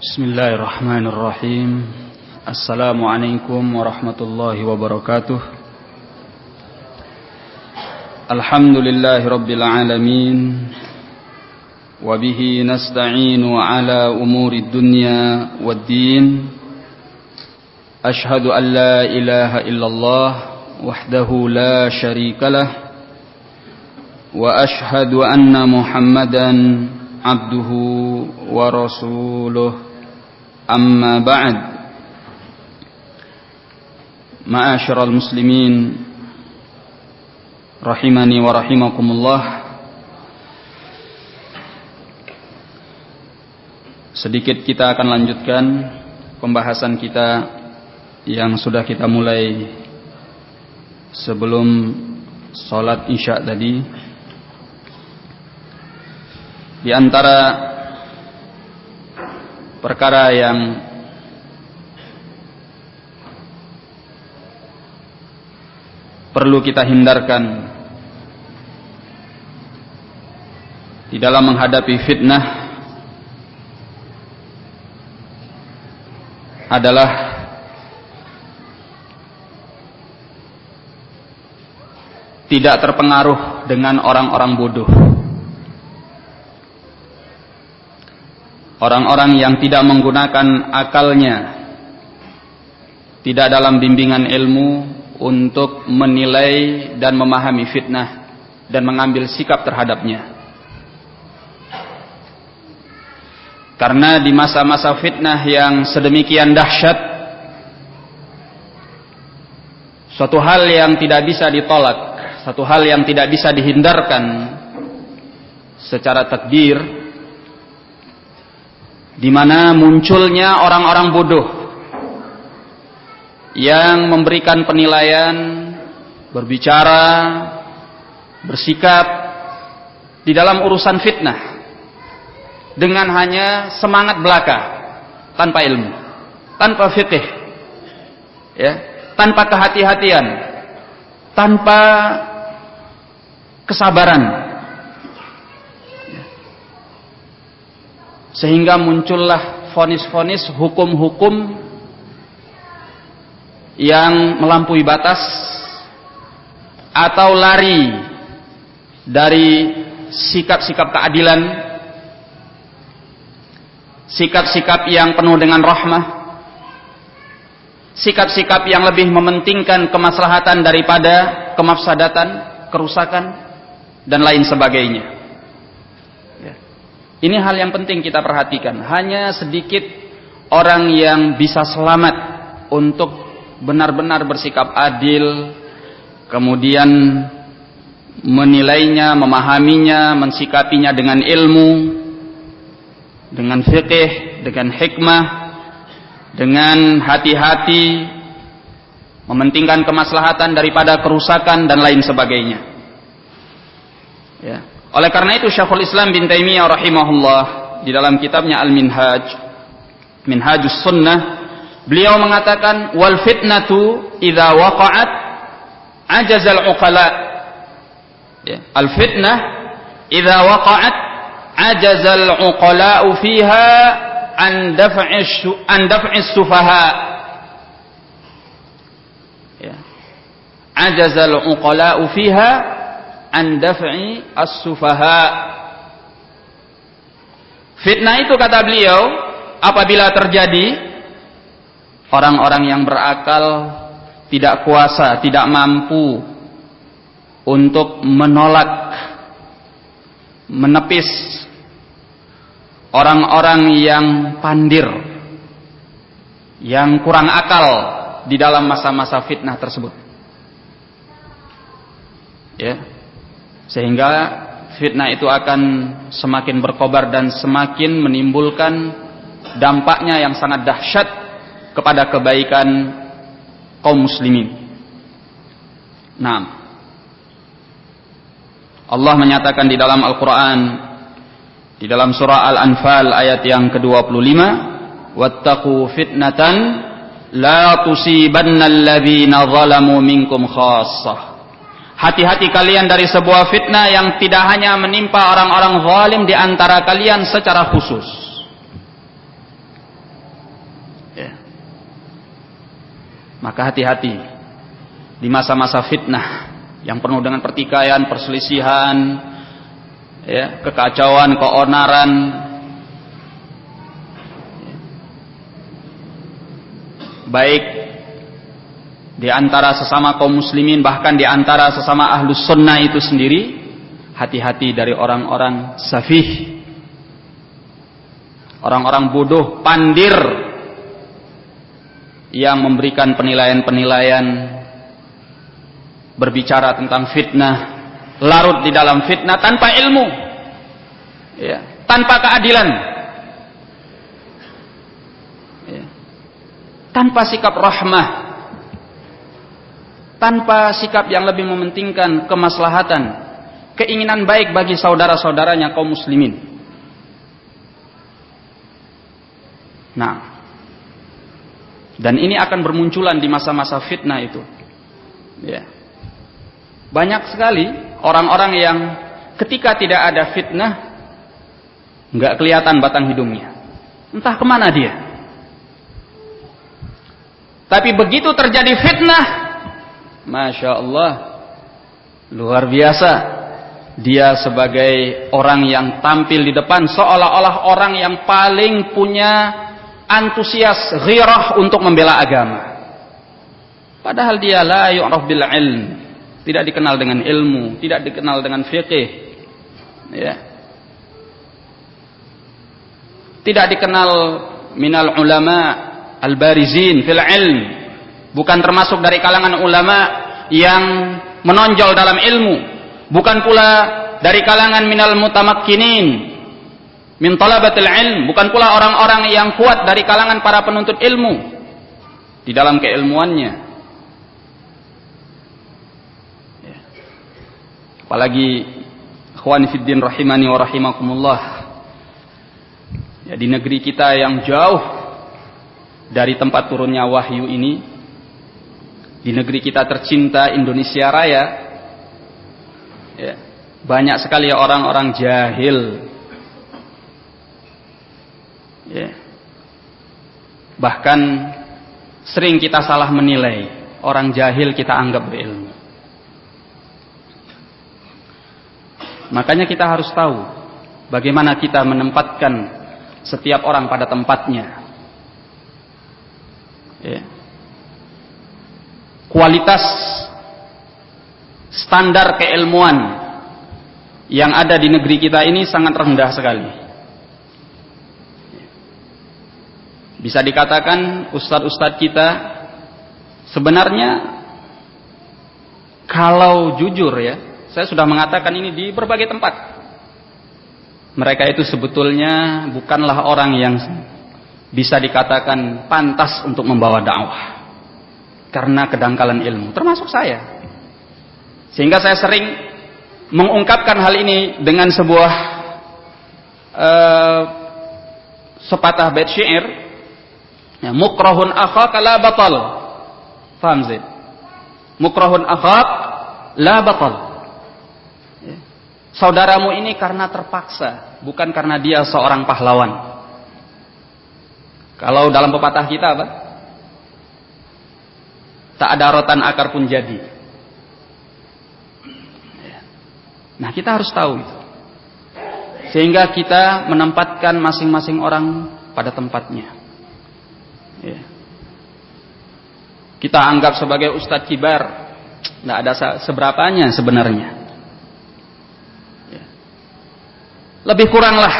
بسم الله الرحمن الرحيم. السلام عليكم ورحمة الله وبركاته. الحمد لله رب العالمين. وبه نستعين على أمور الدنيا والدين. أشهد أن لا إله إلا الله وحده لا شريك له. وأشهد أن محمدا عبده ورسوله. أما بعد معاشر المسلمين رحمني ورحمكم الله Sedikit kita akan lanjutkan pembahasan kita yang sudah kita mulai sebelum sholat isya tadi. Di antara perkara yang perlu kita hindarkan di dalam menghadapi fitnah adalah tidak terpengaruh dengan orang-orang bodoh. Orang-orang yang tidak menggunakan akalnya tidak dalam bimbingan ilmu untuk menilai dan memahami fitnah dan mengambil sikap terhadapnya. Karena di masa-masa fitnah yang sedemikian dahsyat suatu hal yang tidak bisa ditolak, satu hal yang tidak bisa dihindarkan secara takdir di mana munculnya orang-orang bodoh yang memberikan penilaian, berbicara, bersikap di dalam urusan fitnah dengan hanya semangat belaka tanpa ilmu, tanpa fikih, ya, tanpa kehati-hatian, tanpa kesabaran sehingga muncullah fonis-fonis hukum-hukum yang melampaui batas atau lari dari sikap-sikap keadilan sikap-sikap yang penuh dengan rahmah sikap-sikap yang lebih mementingkan kemaslahatan daripada kemafsadatan kerusakan dan lain sebagainya ini hal yang penting kita perhatikan. Hanya sedikit orang yang bisa selamat untuk benar-benar bersikap adil, kemudian menilainya, memahaminya, mensikapinya dengan ilmu, dengan fikih, dengan hikmah, dengan hati-hati, mementingkan kemaslahatan daripada kerusakan dan lain sebagainya. Ya. Oleh karena itu Syekhul Islam bin Taimiyah rahimahullah di dalam kitabnya Al-Minhaj Minhajus Sunnah beliau mengatakan wal fitnatu idza waqa'at ajazal uqala ya. al fitnah idza waqa'at ajazal uqala fiha an daf'i an daf'i sufaha ya ajazal uqala fiha an daf'i as-sufaha. Fitnah itu kata beliau apabila terjadi orang-orang yang berakal tidak kuasa, tidak mampu untuk menolak menepis orang-orang yang pandir yang kurang akal di dalam masa-masa fitnah tersebut. Ya, sehingga fitnah itu akan semakin berkobar dan semakin menimbulkan dampaknya yang sangat dahsyat kepada kebaikan kaum muslimin. Nah, Allah menyatakan di dalam Al-Quran di dalam surah Al-Anfal ayat yang ke-25 wattaqu fitnatan la tusibanna alladhina zalamu minkum khassah Hati-hati kalian dari sebuah fitnah yang tidak hanya menimpa orang-orang zalim di antara kalian secara khusus. Ya. Maka hati-hati di masa-masa fitnah yang penuh dengan pertikaian, perselisihan, ya, kekacauan, keonaran. Baik di antara sesama kaum muslimin bahkan di antara sesama ahlus sunnah itu sendiri hati-hati dari orang-orang safih. Orang-orang bodoh pandir yang memberikan penilaian-penilaian berbicara tentang fitnah larut di dalam fitnah tanpa ilmu ya, tanpa keadilan. Ya, tanpa sikap rahmah tanpa sikap yang lebih mementingkan kemaslahatan keinginan baik bagi saudara-saudaranya kaum muslimin nah dan ini akan bermunculan di masa-masa fitnah itu. Ya. Banyak sekali orang-orang yang ketika tidak ada fitnah nggak kelihatan batang hidungnya. Entah ke mana dia. Tapi begitu terjadi fitnah, masya Allah, luar biasa. Dia sebagai orang yang tampil di depan seolah-olah orang yang paling punya antusias ghirah untuk membela agama. Padahal dia la yu'raf bil ilm, tidak dikenal dengan ilmu, tidak dikenal dengan fikih. Ya. Tidak dikenal minal ulama al-barizin fil ilm. Bukan termasuk dari kalangan ulama yang menonjol dalam ilmu, bukan pula dari kalangan minal mutamakkinin min talabatil ilm, bukan pula orang-orang yang kuat dari kalangan para penuntut ilmu di dalam keilmuannya. Ya. Apalagi ikhwan fiddin rahimani wa rahimakumullah. Ya, di negeri kita yang jauh dari tempat turunnya wahyu ini, di negeri kita tercinta Indonesia Raya, ya, banyak sekali orang-orang jahil Ya. Bahkan sering kita salah menilai orang jahil kita anggap berilmu. Makanya kita harus tahu bagaimana kita menempatkan setiap orang pada tempatnya. Ya. Kualitas standar keilmuan yang ada di negeri kita ini sangat rendah sekali. Bisa dikatakan ustadz-ustadz kita sebenarnya kalau jujur ya, saya sudah mengatakan ini di berbagai tempat. Mereka itu sebetulnya bukanlah orang yang bisa dikatakan pantas untuk membawa dakwah. Karena kedangkalan ilmu, termasuk saya. Sehingga saya sering mengungkapkan hal ini dengan sebuah uh, sepatah bait syair Ya, mukrahun akhak la batal. Faham Zaid? Mukrahun akhak la batal. Ya. Saudaramu ini karena terpaksa, bukan karena dia seorang pahlawan. Kalau dalam pepatah kita apa? Tak ada rotan akar pun jadi. Ya. Nah kita harus tahu itu. Sehingga kita menempatkan masing-masing orang pada tempatnya. Ya. Kita anggap sebagai ustadz kibar, tidak ada seberapanya sebenarnya. Ya. Lebih kuranglah.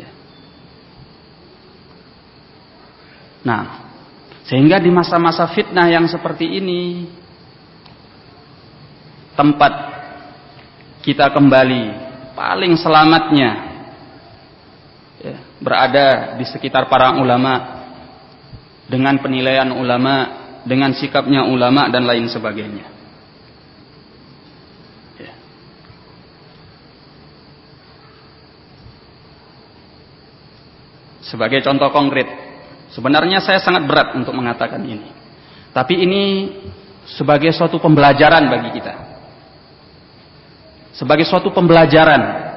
Ya. Nah, sehingga di masa-masa fitnah yang seperti ini, tempat kita kembali paling selamatnya ya, berada di sekitar para ulama dengan penilaian ulama, dengan sikapnya ulama dan lain sebagainya. Ya. Sebagai contoh konkret, sebenarnya saya sangat berat untuk mengatakan ini. Tapi ini sebagai suatu pembelajaran bagi kita. Sebagai suatu pembelajaran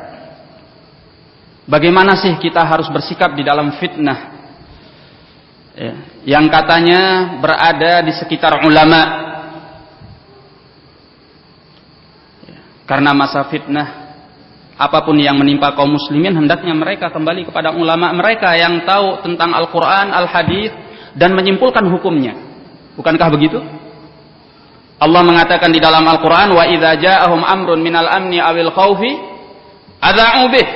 bagaimana sih kita harus bersikap di dalam fitnah ya, yang katanya berada di sekitar ulama ya, karena masa fitnah apa pun yang menimpa kaum muslimin hendaknya mereka kembali kepada ulama mereka yang tahu tentang Al-Qur'an, Al-Hadis dan menyimpulkan hukumnya. Bukankah begitu? Allah mengatakan di dalam Al-Qur'an wa idza ja'ahum amrun minal amni awil khaufi adza'u bih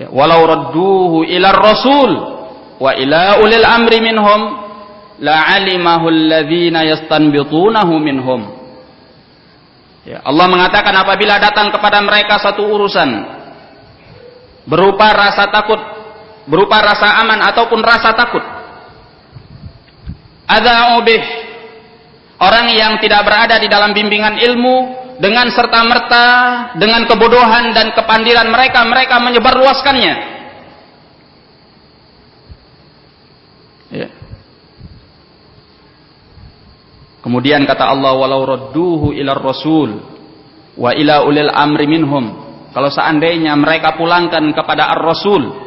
ya, walau radduhu ila rasul wa ila ulil amri minhum la'alimahu alladhina yastanbitunahu minhum ya, Allah mengatakan apabila datang kepada mereka satu urusan berupa rasa takut berupa rasa aman ataupun rasa takut adza'u bih. Orang yang tidak berada di dalam bimbingan ilmu dengan serta-merta dengan kebodohan dan kepandiran mereka mereka menyebarluaskannya kemudian kata Allah walau radduhu ila rasul wa ila ulil amri minhum. Kalau seandainya mereka pulangkan kepada ar-rasul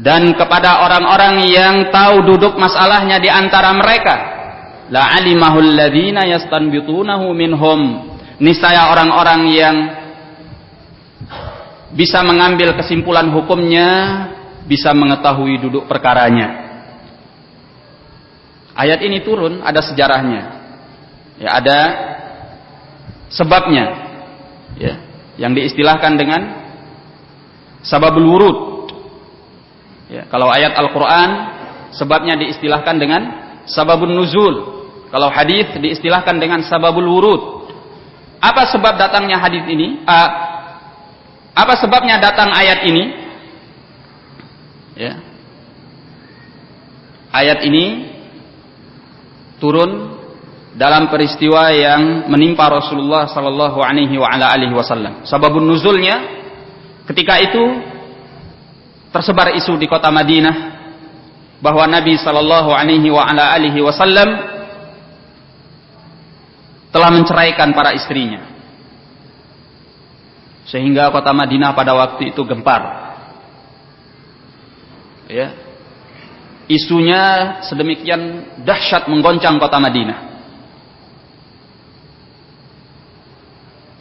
dan kepada orang-orang yang tahu duduk masalahnya di antara mereka la alimahul ladzina yastanbitunahu minhum. Niscaya orang-orang yang bisa mengambil kesimpulan hukumnya bisa mengetahui duduk perkaranya ayat ini turun ada sejarahnya ya ada sebabnya ya yang diistilahkan dengan sababul wurud ya kalau ayat Al-Qur'an sebabnya diistilahkan dengan sababun nuzul kalau hadis diistilahkan dengan sababul wurud apa sebab datangnya hadis ini? Uh, apa sebabnya datang ayat ini? Ya. Ayat ini turun dalam peristiwa yang menimpa Rasulullah sallallahu alaihi wa ala alihi wasallam. Sababun nuzulnya ketika itu tersebar isu di kota Madinah bahwa Nabi sallallahu alaihi wa ala alihi wasallam telah menceraikan para istrinya. Sehingga kota Madinah pada waktu itu gempar. Ya. Isunya sedemikian dahsyat menggoncang kota Madinah.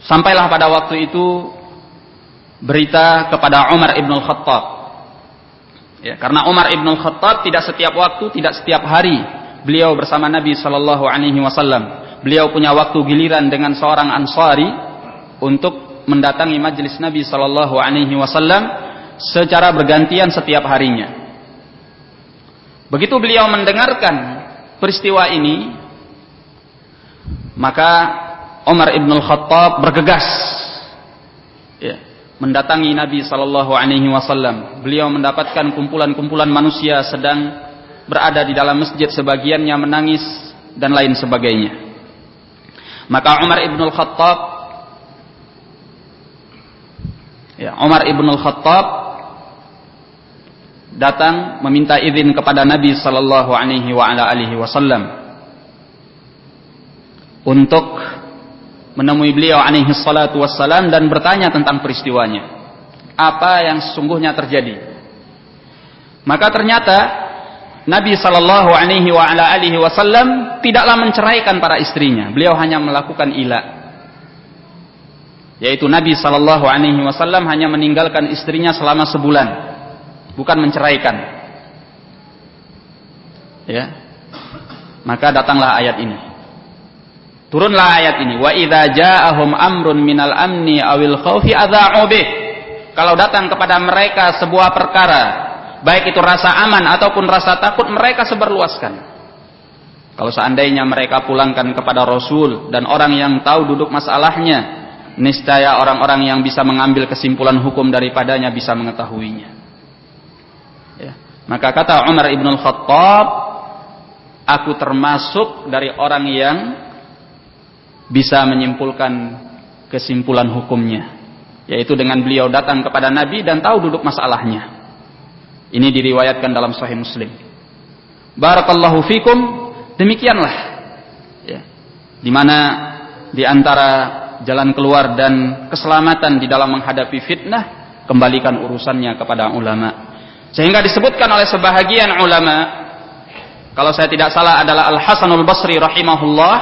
Sampailah pada waktu itu berita kepada Umar ibn al-Khattab. Ya, karena Umar ibn al-Khattab tidak setiap waktu, tidak setiap hari beliau bersama Nabi Shallallahu Alaihi Wasallam beliau punya waktu giliran dengan seorang Ansari untuk mendatangi majelis Nabi Sallallahu Alaihi Wasallam secara bergantian setiap harinya. Begitu beliau mendengarkan peristiwa ini, maka Umar ibn Khattab bergegas ya, mendatangi Nabi Sallallahu Alaihi Wasallam. Beliau mendapatkan kumpulan-kumpulan manusia sedang berada di dalam masjid, sebagiannya menangis dan lain sebagainya. Maka Umar ibn al-Khattab ya, Umar ibn al-Khattab datang meminta izin kepada Nabi sallallahu alaihi wasallam untuk menemui beliau alaihi salatu wassalam dan bertanya tentang peristiwanya. Apa yang sesungguhnya terjadi? Maka ternyata Nabi Shallallahu Alaihi Wasallam tidaklah menceraikan para istrinya. Beliau hanya melakukan ila, yaitu Nabi Shallallahu Alaihi Wasallam hanya meninggalkan istrinya selama sebulan, bukan menceraikan. Ya, maka datanglah ayat ini. Turunlah ayat ini. Wa idza ja'ahum amrun minal amni awil khaufi adza'u Kalau datang kepada mereka sebuah perkara baik itu rasa aman ataupun rasa takut mereka sebarluaskan. Kalau seandainya mereka pulangkan kepada Rasul dan orang yang tahu duduk masalahnya, niscaya orang-orang yang bisa mengambil kesimpulan hukum daripadanya bisa mengetahuinya. Maka kata Umar ibn al-Khattab, aku termasuk dari orang yang bisa menyimpulkan kesimpulan hukumnya, yaitu dengan beliau datang kepada Nabi dan tahu duduk masalahnya. Ini diriwayatkan dalam Sahih Muslim. Barakallahu fikum. Demikianlah. Ya. Di mana jalan keluar dan keselamatan di dalam menghadapi fitnah kembalikan urusannya kepada ulama. Sehingga disebutkan oleh sebahagian ulama, kalau saya tidak salah adalah Al Hasanul Basri rahimahullah,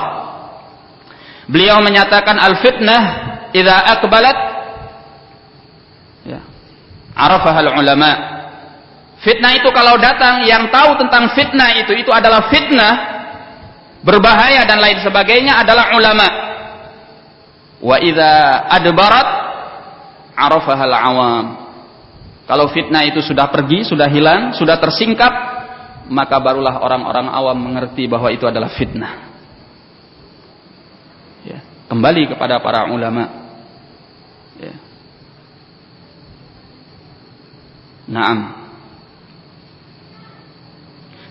beliau menyatakan al fitnah idza akbalat ya, arafahal ulama. Fitnah itu kalau datang yang tahu tentang fitnah itu itu adalah fitnah berbahaya dan lain sebagainya adalah ulama. Wa idza adbarat arafahal awam. Kalau fitnah itu sudah pergi, sudah hilang, sudah tersingkap, maka barulah orang-orang awam mengerti bahwa itu adalah fitnah. Ya, kembali kepada para ulama. Ya. Naam.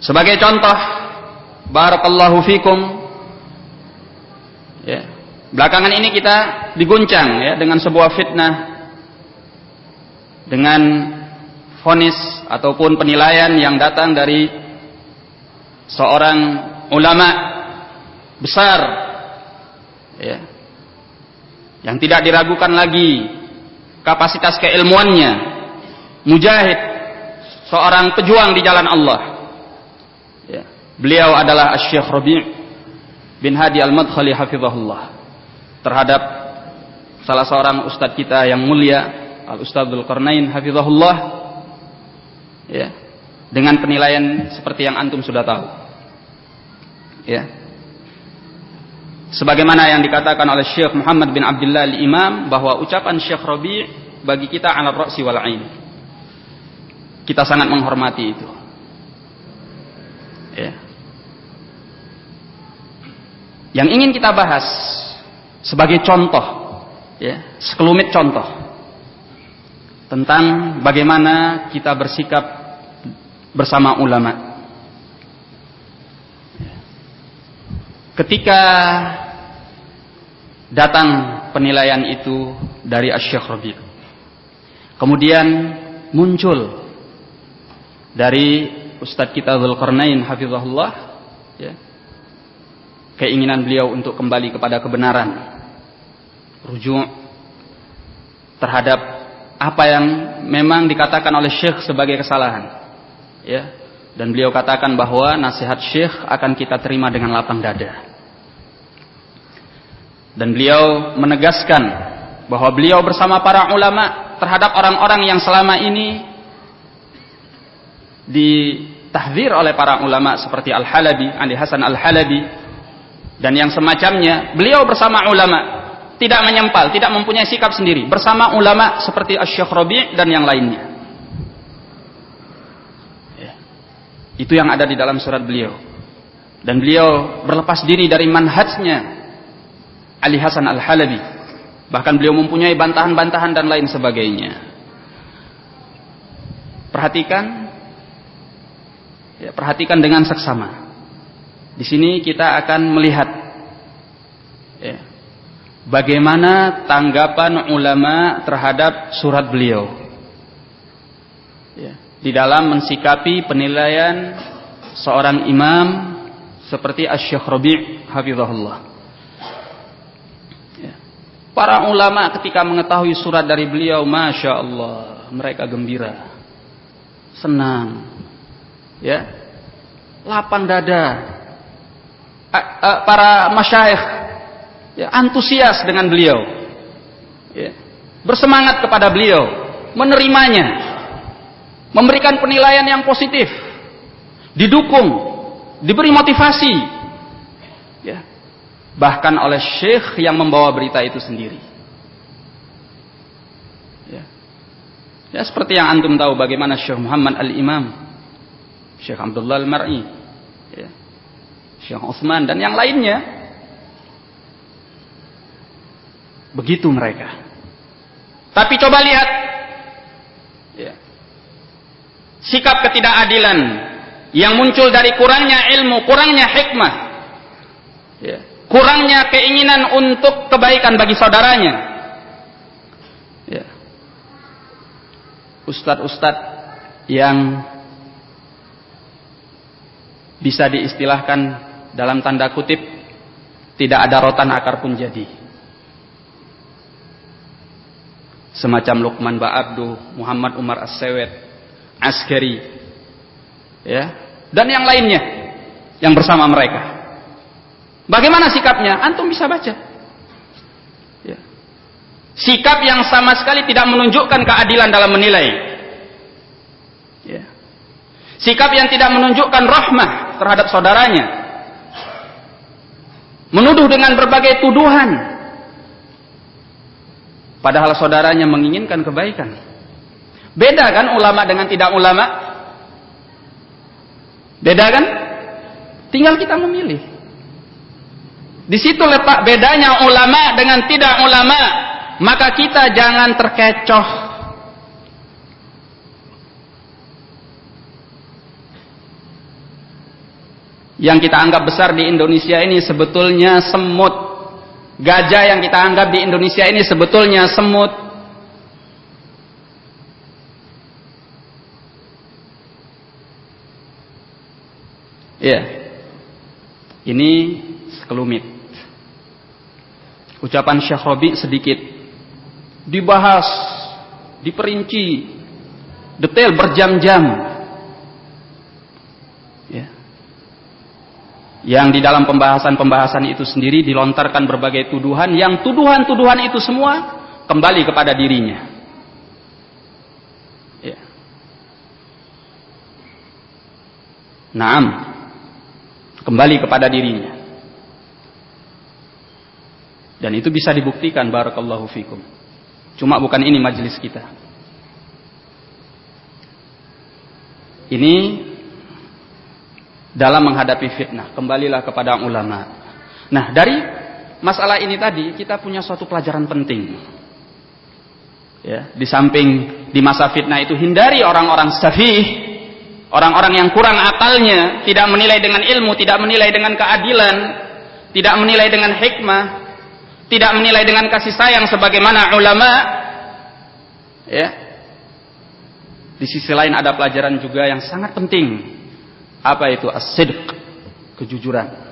Sebagai contoh, barakallahu fikum. Ya. Belakangan ini kita diguncang ya dengan sebuah fitnah dengan fonis ataupun penilaian yang datang dari seorang ulama besar ya yang tidak diragukan lagi kapasitas keilmuannya mujahid seorang pejuang di jalan Allah ya. beliau adalah Asy-Syaikh Rabi' bin Hadi Al-Madkhali hafizahullah terhadap salah seorang ustadz kita yang mulia Al Ustadzul Qarnain hafizahullah ya dengan penilaian seperti yang antum sudah tahu. Ya. Sebagaimana yang dikatakan oleh Syekh Muhammad bin Abdullah al-Imam bahwa ucapan Syekh Rabi' bagi kita ala ra'si wal ain. Kita sangat menghormati itu. Ya. Yang ingin kita bahas sebagai contoh ya, sekelumit contoh tentang bagaimana kita bersikap bersama ulama. Ketika datang penilaian itu dari Asy-Syaikh Rabi. Kemudian muncul dari Ustadz kita Zulkarnain hafizahullah ya, keinginan beliau untuk kembali kepada kebenaran rujuk terhadap apa yang memang dikatakan oleh Syekh sebagai kesalahan. Ya. Dan beliau katakan bahwa nasihat Syekh akan kita terima dengan lapang dada. Dan beliau menegaskan bahwa beliau bersama para ulama terhadap orang-orang yang selama ini ditahzir oleh para ulama seperti Al-Halabi, Ali Hasan Al-Halabi dan yang semacamnya, beliau bersama ulama tidak menyempal, tidak mempunyai sikap sendiri bersama ulama seperti Asy-Syaikh dan yang lainnya. Ya. Itu yang ada di dalam surat beliau. Dan beliau berlepas diri dari manhajnya Ali Hasan Al-Halabi. Bahkan beliau mempunyai bantahan-bantahan dan lain sebagainya. Perhatikan ya, perhatikan dengan seksama. Di sini kita akan melihat ya, bagaimana tanggapan ulama terhadap surat beliau ya, di dalam mensikapi penilaian seorang imam seperti Asy-Syaikh Rabi' hafizahullah. Ya. Para ulama ketika mengetahui surat dari beliau, masya Allah, mereka gembira, senang, ya, lapang dada. Para masyayikh ya, antusias dengan beliau, ya, bersemangat kepada beliau, menerimanya, memberikan penilaian yang positif, didukung, diberi motivasi, ya, bahkan oleh syekh yang membawa berita itu sendiri. Ya, ya seperti yang antum tahu bagaimana Syekh Muhammad Al Imam, Syekh Abdullah Al Mar'i, ya, Syekh Utsman dan yang lainnya Begitu mereka. Tapi coba lihat ya, sikap ketidakadilan yang muncul dari kurangnya ilmu, kurangnya hikmah, ya, kurangnya keinginan untuk kebaikan bagi saudaranya. Ya. Ustadz-ustadz yang bisa diistilahkan dalam tanda kutip tidak ada rotan akar pun jadi. Semacam Luqman Ba'abdu, Muhammad Umar As-Sewet, Askari, ya, dan yang lainnya yang bersama mereka. Bagaimana sikapnya? Antum bisa baca. Ya. Sikap yang sama sekali tidak menunjukkan keadilan dalam menilai. Ya. Sikap yang tidak menunjukkan rahmah terhadap saudaranya. Menuduh dengan berbagai tuduhan Padahal saudaranya menginginkan kebaikan. Beda kan ulama dengan tidak ulama? Beda kan? Tinggal kita memilih. Di situ letak bedanya ulama dengan tidak ulama. Maka kita jangan terkecoh. Yang kita anggap besar di Indonesia ini sebetulnya semut Gajah yang kita anggap di Indonesia ini sebetulnya semut. Ya. Ini sekelumit. Ucapan Syekh Robi sedikit dibahas, diperinci, detail berjam-jam yang di dalam pembahasan-pembahasan itu sendiri dilontarkan berbagai tuduhan yang tuduhan-tuduhan itu semua kembali kepada dirinya. Ya. Naam. Kembali kepada dirinya. Dan itu bisa dibuktikan barakallahu fikum. Cuma bukan ini majelis kita. Ini dalam menghadapi fitnah. Kembalilah kepada ulama. Nah, dari masalah ini tadi kita punya suatu pelajaran penting. Ya, di samping di masa fitnah itu hindari orang-orang safih, orang-orang yang kurang akalnya, tidak menilai dengan ilmu, tidak menilai dengan keadilan, tidak menilai dengan hikmah, tidak menilai dengan kasih sayang sebagaimana ulama. Ya. Di sisi lain ada pelajaran juga yang sangat penting apa itu as-sidq? Kejujuran.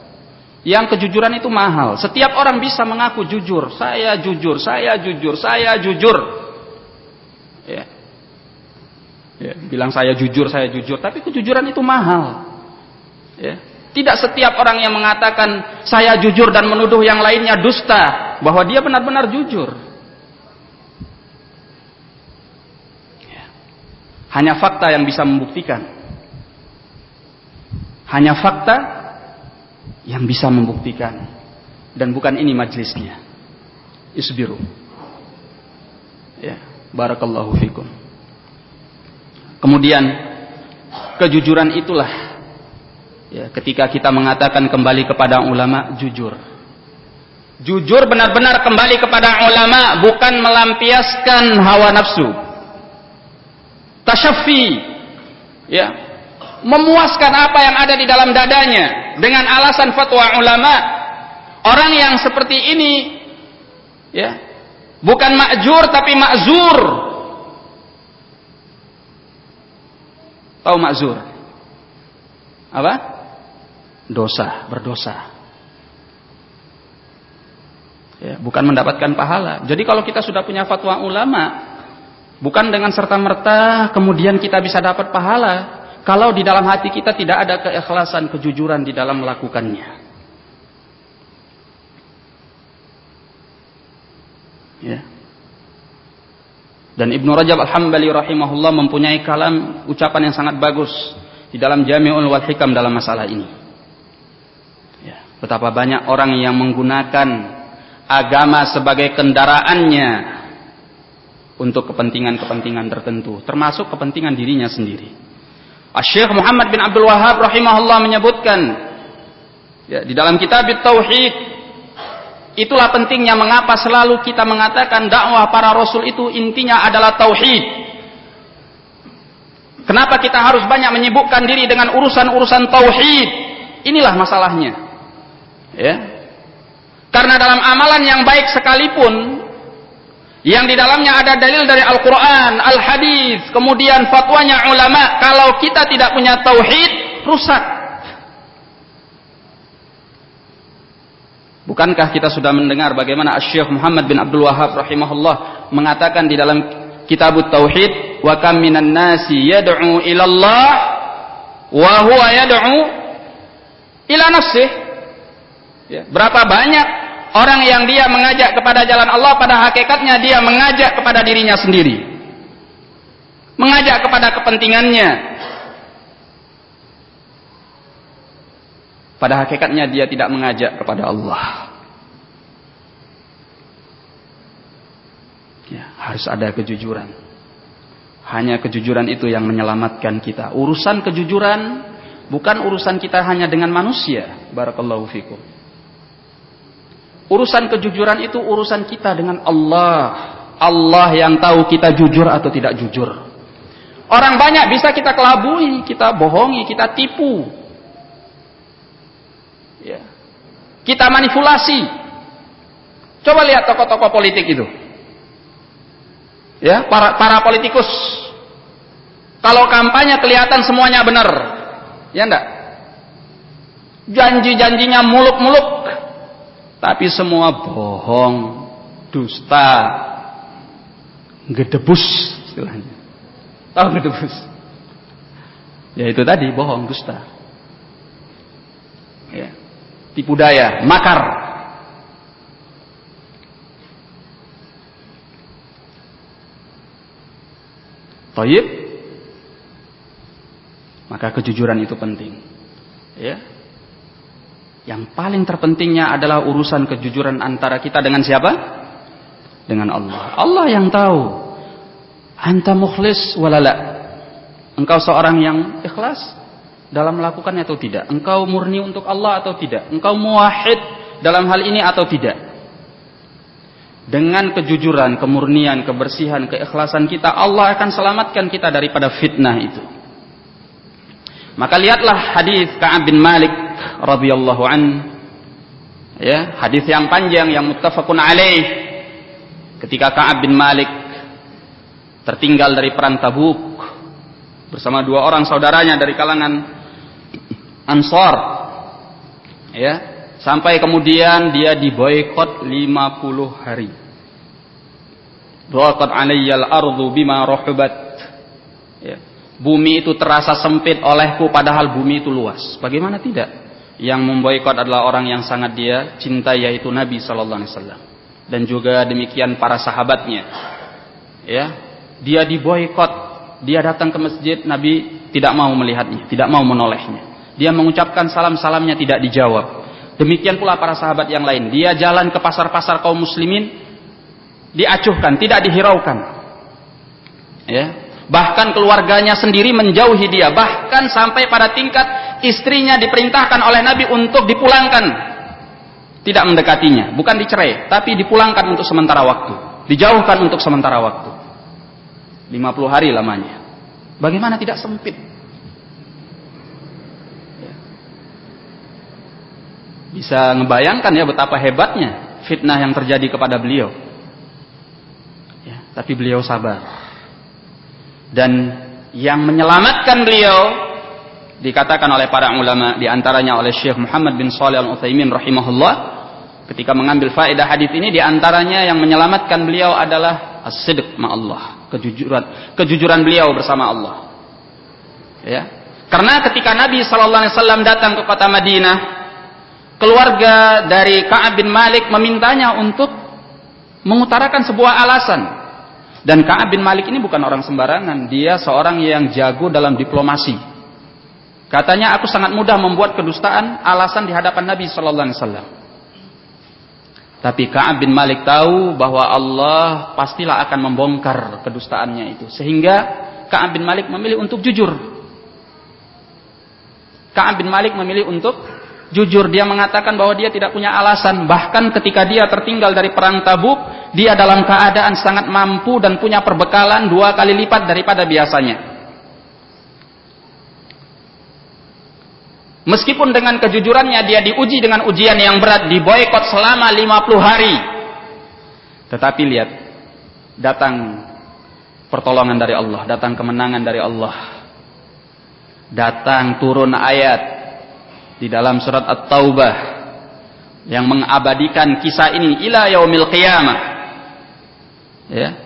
Yang kejujuran itu mahal. Setiap orang bisa mengaku jujur. Saya jujur, saya jujur, saya jujur. Ya. Ya, bilang saya jujur, saya jujur. Tapi kejujuran itu mahal. Ya. Tidak setiap orang yang mengatakan saya jujur dan menuduh yang lainnya dusta. Bahwa dia benar-benar jujur. Ya. Hanya fakta yang bisa membuktikan. Hanya fakta yang bisa membuktikan. Dan bukan ini majlisnya. Isbiru. Ya, barakallahu fikum. Kemudian kejujuran itulah ya, ketika kita mengatakan kembali kepada ulama jujur. Jujur benar-benar kembali kepada ulama bukan melampiaskan hawa nafsu. Tasyafi ya, memuaskan apa yang ada di dalam dadanya dengan alasan fatwa ulama. Orang yang seperti ini ya bukan makjur tapi makzur tahu makzur apa? Dosa berdosa. Ya, bukan mendapatkan pahala. Jadi kalau kita sudah punya fatwa ulama bukan dengan serta merta kemudian kita bisa dapat pahala kalau di dalam hati kita tidak ada keikhlasan, kejujuran di dalam melakukannya. Ya. Dan Ibnu Rajab Al-Hambali rahimahullah mempunyai kalam ucapan yang sangat bagus di dalam Jami'ul Wal Hikam dalam masalah ini. Ya. Betapa banyak orang yang menggunakan agama sebagai kendaraannya untuk kepentingan-kepentingan tertentu, termasuk kepentingan dirinya sendiri. Syekh Muhammad bin Abdul Wahab rahimahullah menyebutkan ya, di dalam kitab Tauhid itulah pentingnya mengapa selalu kita mengatakan dakwah para rasul itu intinya adalah tauhid. Kenapa kita harus banyak menyibukkan diri dengan urusan-urusan tauhid? Inilah masalahnya. Ya. Karena dalam amalan yang baik sekalipun yang di dalamnya ada dalil dari Al-Quran, Al-Hadis, kemudian fatwanya ulama. Kalau kita tidak punya tauhid, rusak. Bukankah kita sudah mendengar bagaimana Syekh Muhammad bin Abdul Wahab rahimahullah mengatakan di dalam kitab tauhid wa kam minan nasi yad'u ila Allah wa huwa ya, berapa banyak orang yang dia mengajak kepada jalan Allah pada hakikatnya dia mengajak kepada dirinya sendiri mengajak kepada kepentingannya pada hakikatnya dia tidak mengajak kepada Allah Ya, harus ada kejujuran. Hanya kejujuran itu yang menyelamatkan kita. Urusan kejujuran bukan urusan kita hanya dengan manusia. Barakallahu fikum. Urusan kejujuran itu urusan kita dengan Allah. Allah yang tahu kita jujur atau tidak jujur. Orang banyak bisa kita kelabui, kita bohongi, kita tipu. Ya. Kita manipulasi. Coba lihat tokoh-tokoh politik itu ya para para politikus kalau kampanye kelihatan semuanya benar ya enggak janji-janjinya muluk-muluk tapi semua bohong dusta gedebus istilahnya tahu gedebus ya itu tadi bohong dusta ya tipu daya makar Taib. Maka kejujuran itu penting. Ya. Yang paling terpentingnya adalah urusan kejujuran antara kita dengan siapa? Dengan Allah. Allah yang tahu. Anta mukhlis walala. Engkau seorang yang ikhlas dalam melakukannya atau tidak? Engkau murni untuk Allah atau tidak? Engkau muwahhid dalam hal ini atau tidak? Dengan kejujuran, kemurnian, kebersihan, keikhlasan kita, Allah akan selamatkan kita daripada fitnah itu. Maka lihatlah hadis Ka'ab bin Malik radhiyallahu an ya, hadis yang panjang yang muttafaqun alaih ketika Ka'ab bin Malik tertinggal dari perang Tabuk bersama dua orang saudaranya dari kalangan Ansar ya Sampai kemudian dia diboykot 50 hari. Dhaqat alayyal ardu bima rahubat. Ya. Bumi itu terasa sempit olehku padahal bumi itu luas. Bagaimana tidak? Yang memboikot adalah orang yang sangat dia cintai yaitu Nabi sallallahu alaihi wasallam dan juga demikian para sahabatnya. Ya. Dia diboikot, dia datang ke masjid, Nabi tidak mau melihatnya, tidak mau menolehnya. Dia mengucapkan salam-salamnya tidak dijawab. Demikian pula para sahabat yang lain. Dia jalan ke pasar-pasar kaum muslimin diacuhkan, tidak dihiraukan. Ya. Bahkan keluarganya sendiri menjauhi dia, bahkan sampai pada tingkat istrinya diperintahkan oleh Nabi untuk dipulangkan. Tidak mendekatinya, bukan dicerai, tapi dipulangkan untuk sementara waktu. Dijauhkan untuk sementara waktu. 50 hari lamanya. Bagaimana tidak sempit? Bisa ngebayangkan ya betapa hebatnya fitnah yang terjadi kepada beliau. Ya, tapi beliau sabar. Dan yang menyelamatkan beliau dikatakan oleh para ulama di antaranya oleh Syekh Muhammad bin Shalih Al Utsaimin rahimahullah ketika mengambil faedah hadis ini di antaranya yang menyelamatkan beliau adalah as-sidq ma Allah, kejujuran kejujuran beliau bersama Allah. Ya. Karena ketika Nabi sallallahu alaihi wasallam datang ke kota Madinah keluarga dari Ka'ab bin Malik memintanya untuk mengutarakan sebuah alasan. Dan Ka'ab bin Malik ini bukan orang sembarangan, dia seorang yang jago dalam diplomasi. Katanya aku sangat mudah membuat kedustaan alasan di hadapan Nabi sallallahu alaihi wasallam. Tapi Ka'ab bin Malik tahu bahwa Allah pastilah akan membongkar kedustaannya itu. Sehingga Ka'ab bin Malik memilih untuk jujur. Ka'ab bin Malik memilih untuk Jujur dia mengatakan bahwa dia tidak punya alasan. Bahkan ketika dia tertinggal dari perang tabuk, dia dalam keadaan sangat mampu dan punya perbekalan dua kali lipat daripada biasanya. Meskipun dengan kejujurannya dia diuji dengan ujian yang berat, diboykot selama 50 hari. Tetapi lihat, datang pertolongan dari Allah, datang kemenangan dari Allah. Datang turun ayat di dalam surat At-Taubah yang mengabadikan kisah ini ila yaumil qiyamah. Ya.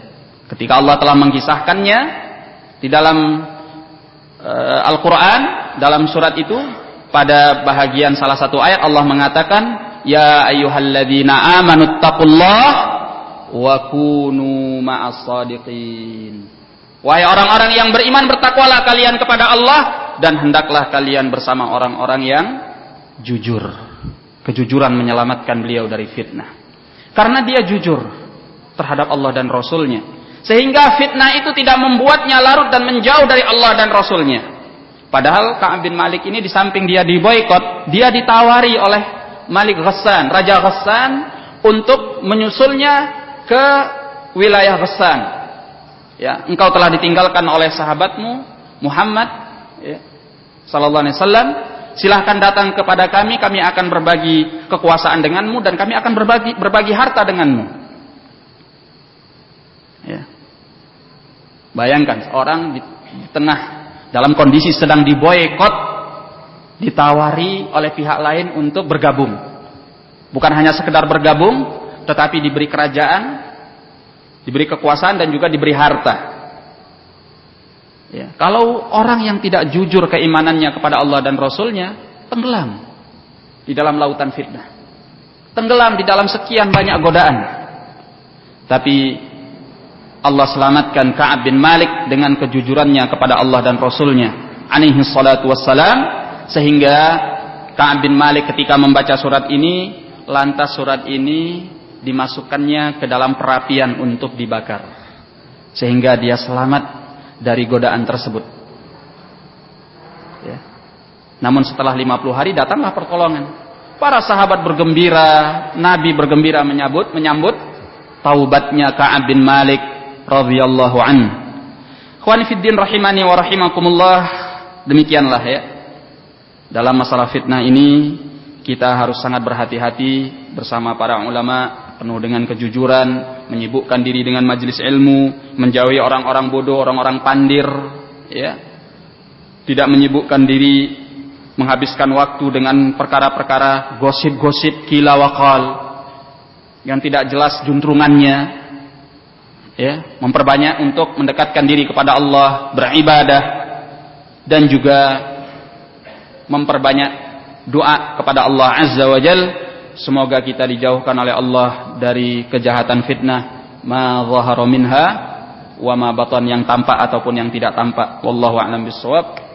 Ketika Allah telah mengkisahkannya di dalam uh, Al-Qur'an dalam surat itu pada bahagian salah satu ayat Allah mengatakan ya ayyuhalladzina amanu wa kunu ma'as Wahai orang-orang yang beriman bertakwalah kalian kepada Allah dan hendaklah kalian bersama orang-orang yang jujur. Kejujuran menyelamatkan beliau dari fitnah. Karena dia jujur terhadap Allah dan Rasulnya. Sehingga fitnah itu tidak membuatnya larut dan menjauh dari Allah dan Rasulnya. Padahal Ka'ab bin Malik ini di samping dia diboykot, dia ditawari oleh Malik Ghassan, Raja Ghassan untuk menyusulnya ke wilayah Ghassan. Ya, engkau telah ditinggalkan oleh sahabatmu Muhammad ya, sallallahu alaihi wasallam silahkan datang kepada kami, kami akan berbagi kekuasaan denganmu dan kami akan berbagi berbagi harta denganmu. Ya. Bayangkan seorang di, di tengah dalam kondisi sedang diboykot ditawari oleh pihak lain untuk bergabung. Bukan hanya sekedar bergabung, tetapi diberi kerajaan, diberi kekuasaan dan juga diberi harta. Ya, kalau orang yang tidak jujur keimanannya kepada Allah dan Rasulnya, tenggelam di dalam lautan fitnah. Tenggelam di dalam sekian banyak godaan. Tapi Allah selamatkan Ka'ab bin Malik dengan kejujurannya kepada Allah dan Rasulnya. Alaihi salatu wassalam. Sehingga Ka'ab bin Malik ketika membaca surat ini, lantas surat ini dimasukkannya ke dalam perapian untuk dibakar. Sehingga dia selamat dari godaan tersebut. Ya. Namun setelah 50 hari datanglah pertolongan. Para sahabat bergembira, Nabi bergembira menyambut menyambut taubatnya Ka'ab bin Malik radhiyallahu an. Khawani fiddin rahimani wa rahimakumullah. Demikianlah ya. Dalam masalah fitnah ini kita harus sangat berhati-hati bersama para ulama penuh dengan kejujuran, menyibukkan diri dengan majelis ilmu, menjauhi orang-orang bodoh, orang-orang pandir, ya. Tidak menyibukkan diri menghabiskan waktu dengan perkara-perkara gosip-gosip kila wakal yang tidak jelas juntrungannya. Ya, memperbanyak untuk mendekatkan diri kepada Allah, beribadah dan juga memperbanyak doa kepada Allah Azza wa Jalla Semoga kita dijauhkan oleh Allah dari kejahatan fitnah ma zahara minha wa ma batan yang tampak ataupun yang tidak tampak. Wallahu a'lam bissawab.